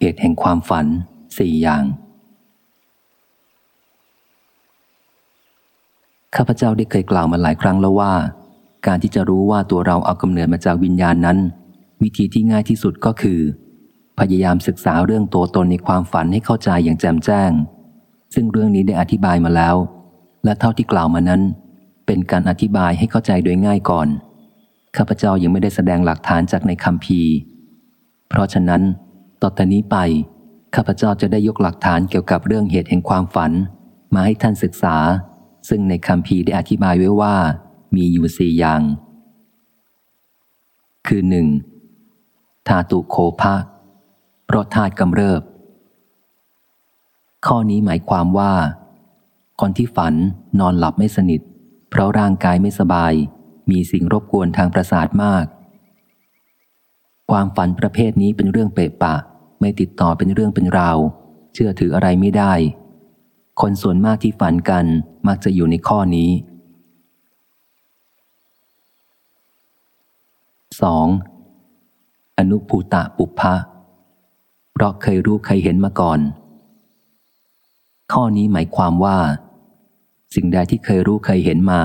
เหตุแห่งความฝันสี่อย่าง ข้าพเจ้าได้เคยกล่าวมาหลายครั้งแล้วว่า การที่จะรู้ว่าตัวเราเอากำเนิดมาจากวิญญาณนั้น วิธีที่ง่ายที่สุดก็คือ พยายามศึกษาเรื่องตัวตนในความฝันให้เข้าใจอย่างแจ่มแจ้ง ซึ่งเรื่องนี้ได้อธิบายมาแล้ว และเท่าที่กล่าวมานั้น เป็นการอธิบายให้เข้าใจโดยง่ายก่อน ข้าพเจ้ายังไม่ได้แสดงหลักฐานจากในคำพีเพราะฉะนั้น ต่อแต่นี้ไป ข้าพเจ้าจะได้ยกหลักฐานเกี่ยวกับเรื่องเหตุแห่งความฝัน มาให้ท่านศึกษา ซึ่งในคำพีได้อธิบายไว้ว่า มีอยู่สี่อย่าง คือหนึ่งธาตุโคภะเพราะธาตุกำเริบ ข้อนี้หมายความว่า คนที่ฝันนอนหลับไม่สนิท เพราะร่างกายไม่สบาย มีสิ่งรบกวนทางประสาทมาก ความฝันประเภทนี้เป็นเรื่องเปะปะ ไม่ติดต่อเป็นเรื่องเป็นราว เชื่อถืออะไรไม่ได้ คนส่วนมากที่ฝันกันมักจะอยู่ในข้อนี้ 2. อนุภูตะปุพพะเพราะเคยรู้เคยเห็นมาก่อน ข้อนี้หมายความว่า สิ่งใดที่เคยรู้เคยเห็นมา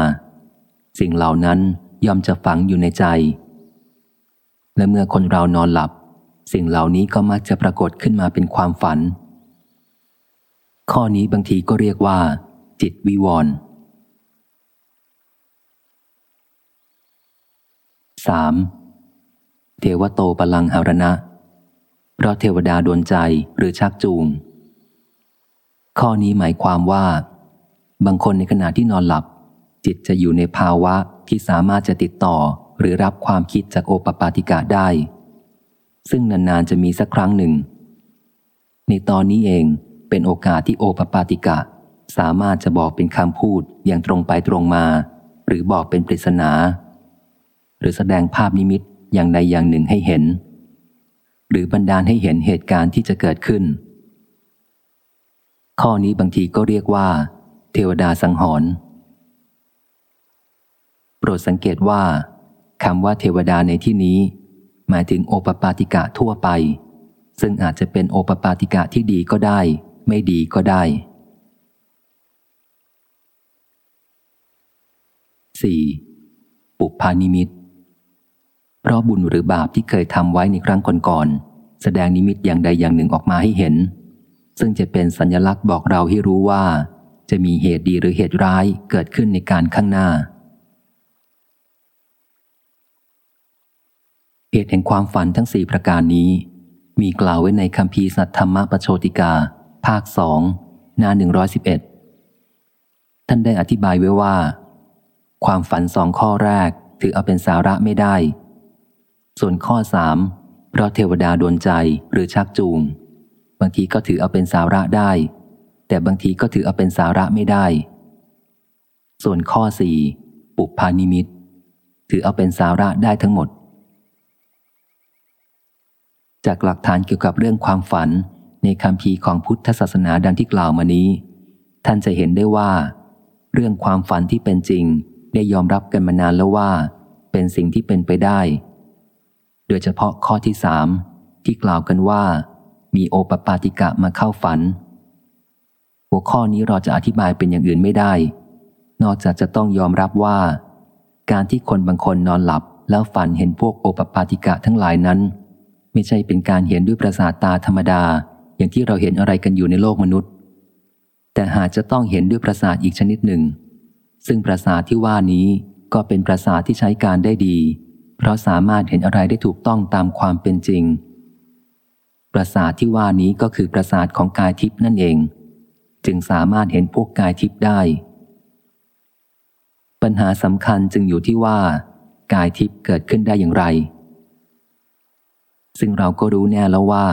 สิ่งเหล่านั้นย่อมจะฝังอยู่ในใจ และเมื่อคนเรานอนหลับ สิ่งเหล่านี้ก็มักจะปรากฏขึ้นมาเป็นความฝัน ข้อนี้บางทีก็เรียกว่า จิตวิวรณ์ 3. เทวโตปลังหารณะ เพราะเทวดาดวนใจหรือชักจูง ข้อนี้หมายความว่า บางคนในขณะที่นอนหลับ จิตจะอยู่ในภาวะที่สามารถจะติดต่อ หรือรับความคิดจากโอปปาติกะได้ ซึ่งนานๆจะมีสักครั้งหนึ่ง ในตอนนี้เองเป็นโอกาสที่โอปปาติกะ สามารถจะบอกเป็นคำพูดอย่างตรงไปตรงมา หรือบอกเป็นปริศนา หรือแสดงภาพนิมิตอย่างใดอย่างหนึ่งให้เห็น หรือบันดาลให้เห็นเหตุการณ์ที่จะเกิดขึ้น ข้อนี้บางทีก็เรียกว่า เทวดาสังหรณ์โปรดสังเกตว่า คำว่าเทวดาในที่นี้ หมายถึงโอปปาติกะทั่วไป ซึ่งอาจจะเป็นโอปปาติกะที่ดีก็ได้ ไม่ดีก็ได้ 4. ปุพานิมิต เพราะบุญหรือบาปที่เคยทำไว้ในครั้งก่อนๆแสดงนิมิตอย่างใดอย่างหนึ่งออกมาให้เห็น ซึ่งจะเป็นสัญลักษณ์บอกเราให้รู้ว่า จะมีเหตุดีหรือเหตุร้ายเกิดขึ้นในการข้างหน้า เหตุแห่งความฝันทั้งสี่ประการนี้ มีกล่าวไว้ในคำพีสัทธรรมปโชติกา ภาคสองหน้าหนึ่งร้อยสิบเอ็ดท่านได้อธิบายไว้ว่า ความฝันสองข้อแรกถือเอาเป็นสาระไม่ได้ ส่วนข้อสามเพราะเทวดาดนใจหรือชักจูง บางทีก็ถือเอาเป็นสาระได้ แต่บางทีก็ถือเอาเป็นสาระไม่ได้ ส่วนข้อสี่ปุพานิมิต ถือเอาเป็นสาระได้ทั้งหมด จากหลักฐานเกี่ยวกับเรื่องความฝันในคำพีของพุทธศาสนาดังที่กล่าวมานี้ ท่านจะเห็นได้ว่า เรื่องความฝันที่เป็นจริงได้ยอมรับกันมานานแล้วว่า เป็นสิ่งที่เป็นไปได้ โดยเฉพาะข้อที่สามที่กล่าวกันว่า มีโอปปาติกะมาเข้าฝัน หัวข้อนี้เราจะอธิบายเป็นอย่างอื่นไม่ได้ นอกจากจะต้องยอมรับว่า การที่คนบางคนนอนหลับแล้วฝันเห็นพวกโอปปาติกะทั้งหลายนั้น ไม่ใช่เป็นการเห็นด้วยประสาทตาธรรมดา อย่างที่เราเห็นอะไรกันอยู่ในโลกมนุษย์ แต่หากจะต้องเห็นด้วยประสาทอีกชนิดหนึ่ง ซึ่งประสาทที่ว่านี้ก็เป็นประสาทที่ใช้การได้ดี เพราะสามารถเห็นอะไรได้ถูกต้องตามความเป็นจริง ประสาทที่ว่านี้ก็คือประสาทของกายทิพย์นั่นเอง จึงสามารถเห็นพวกกายทิพย์ได้ ปัญหาสำคัญจึงอยู่ที่ว่า กายทิพย์เกิดขึ้นได้อย่างไร ซึ่งเราก็รู้แน่แล้วว่า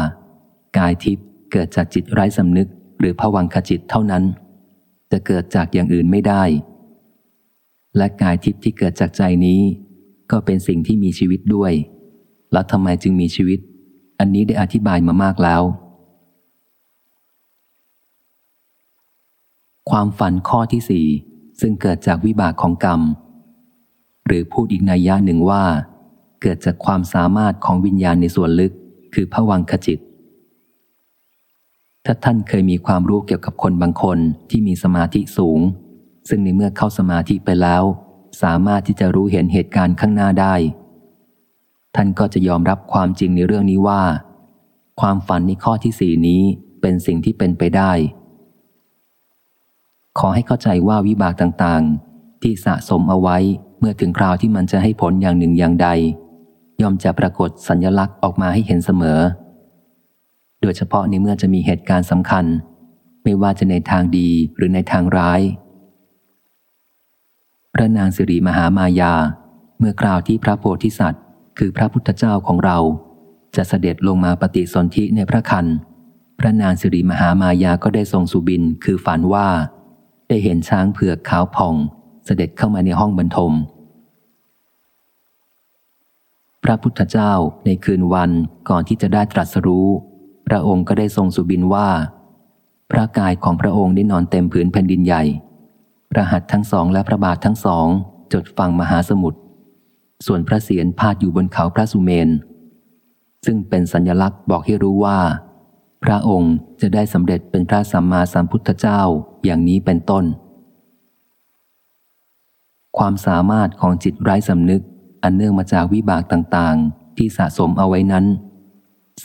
กายทิพย์เกิดจากจิตไร้สำนึกหรือผวังขจิตเท่านั้น จะเกิดจากอย่างอื่นไม่ได้ และกายทิพย์ที่เกิดจากใจนี้ ก็เป็นสิ่งที่มีชีวิตด้วย แล้วทำไมจึงมีชีวิต อันนี้ได้อธิบายมามากแล้ว ความฝันข้อที่สี่ซึ่งเกิดจากวิบากของกรรม หรือพูดอีกนัยยะหนึ่งว่า เกิดจากความสามารถของวิญญาณในส่วนลึก คือผวังขจิต ถ้าท่านเคยมีความรู้เกี่ยวกับคนบางคนที่มีสมาธิสูง ซึ่งในเมื่อเข้าสมาธิไปแล้ว สามารถที่จะรู้เห็นเหตุการณ์ข้างหน้าได้ ท่านก็จะยอมรับความจริงในเรื่องนี้ว่า ความฝันในข้อที่สี่นี้เป็นสิ่งที่เป็นไปได้ ขอให้เข้าใจว่าวิบากต่างๆ ที่สะสมเอาไว้เมื่อถึงคราวที่มันจะให้ผลอย่างหนึ่งอย่างใด ย่อมจะปรากฏสัญญลักษณ์ออกมาให้เห็นเสมอ โดยเฉพาะในเมื่อจะมีเหตุการณ์สำคัญ ไม่ว่าจะในทางดีหรือในทางร้าย พระนางสิริมหามายา เมื่อคราวที่พระโพธิสัตว์ คือพระพุทธเจ้าของเรา จะเสด็จลงมาปฏิสนธิในพระคันพระนางสิริมหามายาก็ได้ทรงสุบินคือฝันว่า ได้เห็นช้างเผือกขาวผ่อง เสด็จเข้ามาในห้องบรรทม พระพุทธเจ้าในคืนวันก่อนที่จะได้ตรัสรู้ พระองค์ก็ได้ทรงสุบินว่า พระกายของพระองค์ได้นอนเต็มผืนแผ่นดินใหญ่ พระหัตถ์ทั้งสองและพระบาททั้งสองจดฝั่งมหาสมุทร ส่วนพระเศียรพาดอยู่บนเขาพระสุเมน ซึ่งเป็นสัญลักษณ์บอกให้รู้ว่า พระองค์จะได้สำเร็จเป็นพระสัมมาสัมพุทธเจ้าอย่างนี้เป็นต้น ความสามารถของจิตไร้สำนึก อันเนื่องมาจากวิบากต่างๆ ที่สะสมเอาไว้นั้น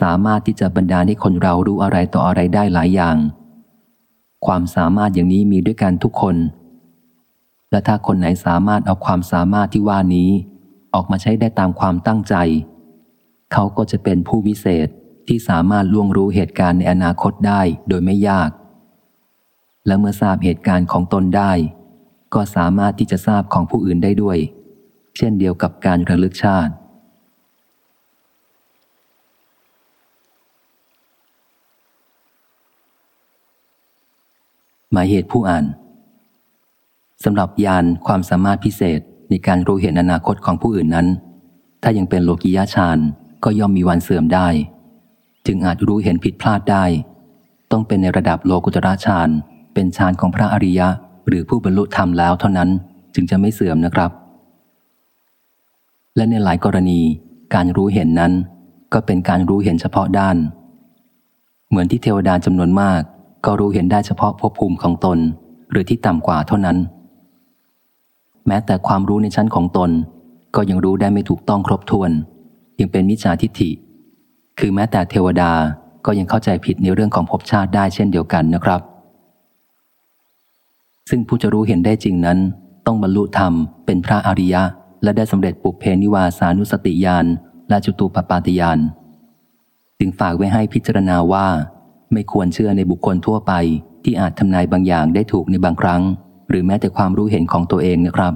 สามารถที่จะบรรดาให้คนเรารู้อะไรต่ออะไรได้หลายอย่าง ความสามารถอย่างนี้มีด้วยกันทุกคน และถ้าคนไหนสามารถเอาความสามารถที่ว่านี้ ออกมาใช้ได้ตามความตั้งใจ เขาก็จะเป็นผู้วิเศษที่สามารถล่วงรู้เหตุการณ์ในอนาคตได้โดยไม่ยาก และเมื่อทราบเหตุการณ์ของตนได้ ก็สามารถที่จะทราบของผู้อื่นได้ด้วย เช่นเดียวกับการระลึกชาติ หมายเหตุผู้อ่านสำหรับยานความสามารถพิเศษในการรู้เห็นอนาคตของผู้อื่นนั้น ถ้ายังเป็นโลกิยาฌานก็ย่อมมีวันเสื่อมได้ จึงอาจรู้เห็นผิดพลาดได้ ต้องเป็นในระดับโลกุตระฌานเป็นฌานของพระอริยะ หรือผู้บรรลุธรรมแล้วเท่านั้นจึงจะไม่เสื่อมนะครับ และในหลายกรณี การรู้เห็นนั้น ก็เป็นการรู้เห็นเฉพาะด้าน เหมือนที่เทวดาจำนวนมาก ก็รู้เห็นได้เฉพาะภพภูมิของตน หรือที่ต่ำกว่าเท่านั้น แม้แต่ความรู้ในชั้นของตน ก็ยังรู้ได้ไม่ถูกต้องครบถ้วน ยังเป็นมิจฉาทิฏฐิ คือแม้แต่เทวดาก็ยังเข้าใจผิดในเรื่องของภพชาติได้เช่นเดียวกันนะครับ ซึ่งผู้จะรู้เห็นได้จริงนั้น ต้องบรรลุธรรมเป็นพระอริยะ และได้สำเร็จปุเพนิวาสานุสติญาณและจุตูปปาติญาณจึงฝากไว้ให้พิจารณาว่า ไม่ควรเชื่อในบุคคลทั่วไป ที่อาจทำนายบางอย่างได้ถูกในบางครั้ง หรือแม้แต่ความรู้เห็นของตัวเองนะครับ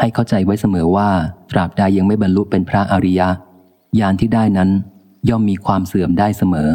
ให้เข้าใจไว้เสมอว่าตราบใดยังไม่บรรลุเป็นพระอริยะญาณที่ได้นั้น ย่อมมีความเสื่อมได้เสมอ